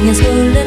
Ingen skulle